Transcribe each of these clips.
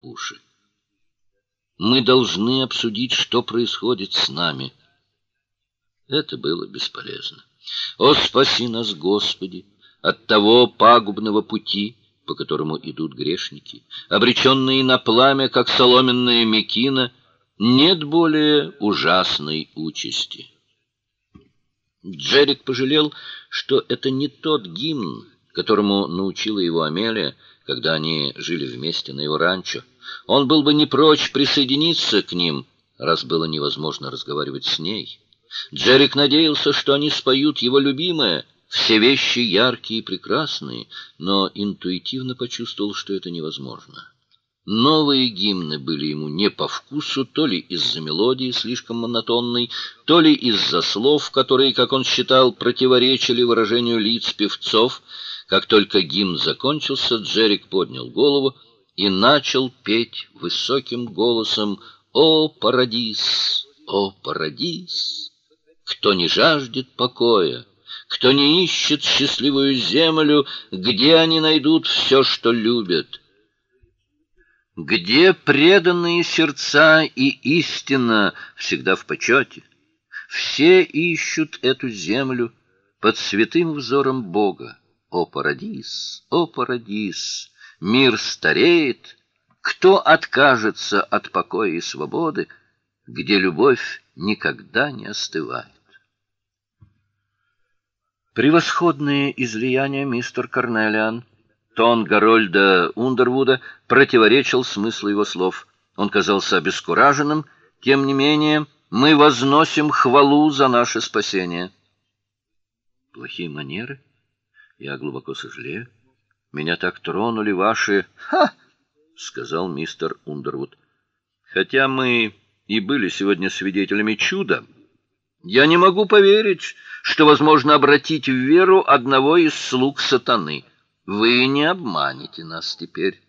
уши. Мы должны обсудить, что происходит с нами. Это было бесполезно. О, спаси нас, Господи, от того пагубного пути, по которому идут грешники, обреченные на пламя, как соломенная мекина, нет более ужасной участи. Джерик пожалел, что это не тот гимн, которому научила его Амелия, когда они жили вместе на его ранчо. Он был бы не прочь присоединиться к ним, раз было невозможно разговаривать с ней. Джерик надеялся, что они споют его любимое, все вещи яркие и прекрасные, но интуитивно почувствовал, что это невозможно. Новые гимны были ему не по вкусу, то ли из-за мелодии слишком монотонной, то ли из-за слов, которые, как он считал, противоречили выражению лиц певцов. Как только гимн закончился, Джерик поднял голову и начал петь высоким голосом «О, парадис! О, парадис! Кто не жаждет покоя, кто не ищет счастливую землю, где они найдут все, что любят?» где преданные сердца и истина всегда в почете. Все ищут эту землю под святым взором Бога. О, парадис, о, парадис, мир стареет. Кто откажется от покоя и свободы, где любовь никогда не остывает? Превосходные излияния, мистер Карнелиан. Тон Гарольда Ундервуда противоречил смыслу его слов. Он казался обескураженным, тем не менее, мы возносим хвалу за наше спасение. Плохие манеры? Я глубоко сожалею. Меня так тронули ваши, ха, сказал мистер Ундервуд. Хотя мы и были сегодня свидетелями чуда, я не могу поверить, что возможно обратить в веру одного из слуг сатаны. Вы не обманете нас теперь.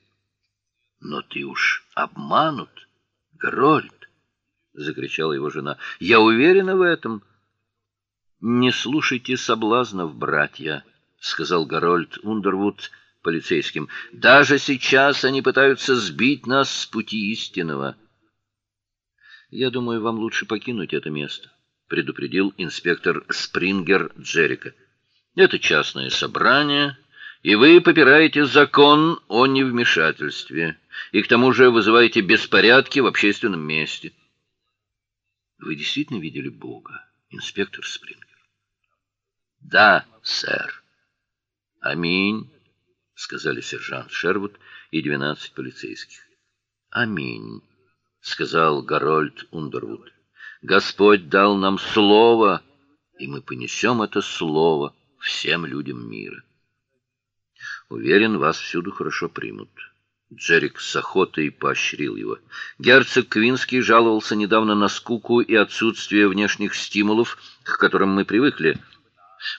Но ты уж обманут, Грольд, закричала его жена. Я уверена в этом. Не слушайте соблазнов, братья, сказал Гарольд Ундервуд полицейским. Даже сейчас они пытаются сбить нас с пути истинного. Я думаю, вам лучше покинуть это место, предупредил инспектор Спрингер Джерика. Это частное собрание, и вы попираете закон о невмешательстве, и к тому же вызываете беспорядки в общественном месте. Вы действительно видели Бога, инспектор Спрингер? Да, сэр. Аминь, сказали сержант Шервуд и двенадцать полицейских. Аминь, сказал Гарольд Ундервуд. Господь дал нам слово, и мы понесем это слово всем людям мира. Уверен, вас всюду хорошо примут. Джерик с охотой поощрил его. Герцог Квинский жаловался недавно на скуку и отсутствие внешних стимулов, к которым мы привыкли.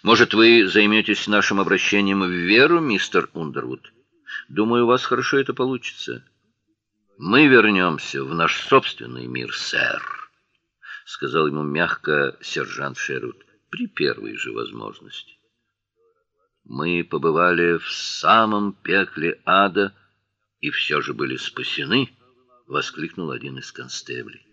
Может, вы займетесь нашим обращением в веру, мистер Ундервуд? Думаю, у вас хорошо это получится. Мы вернемся в наш собственный мир, сэр, сказал ему мягко сержант Шервуд при первой же возможности. Мы побывали в самом пекле ада и все же были спасены, воскликнул один из констеблей.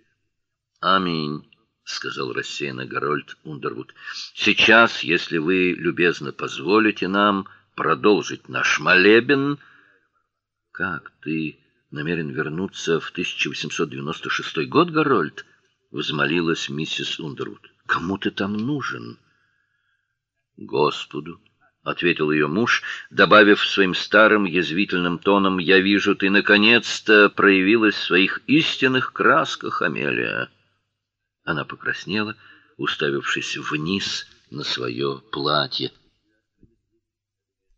Аминь, сказал рассеянно Гарольд Ундервуд. Сейчас, если вы любезно позволите нам продолжить наш молебен, как ты намерен вернуться в 1896 год, Гарольд? взмолилась миссис Ундервуд. Кому ты там нужен? Господу ответил ее муж, добавив своим старым язвительным тоном: "Я вижу, ты наконец-то проявилась в своих истинных красках, Амелия". Она покраснела, уставившись вниз на свое платье.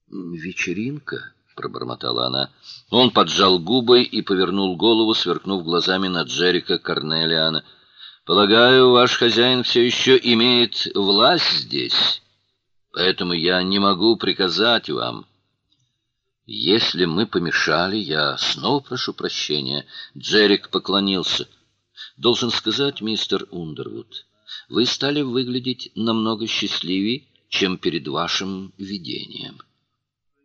"Вечеринка", пробормотала она. Он поджал губы и повернул голову, сверкнув глазами на Джерика Карнелиана. "Полагаю, ваш хозяин все еще имеет власть здесь?" Поэтому я не могу приказать вам. Если мы помешали, я снова прошу прощения. Джерик поклонился. Должен сказать, мистер Ундервуд, вы стали выглядеть намного счастливее, чем перед вашим видением.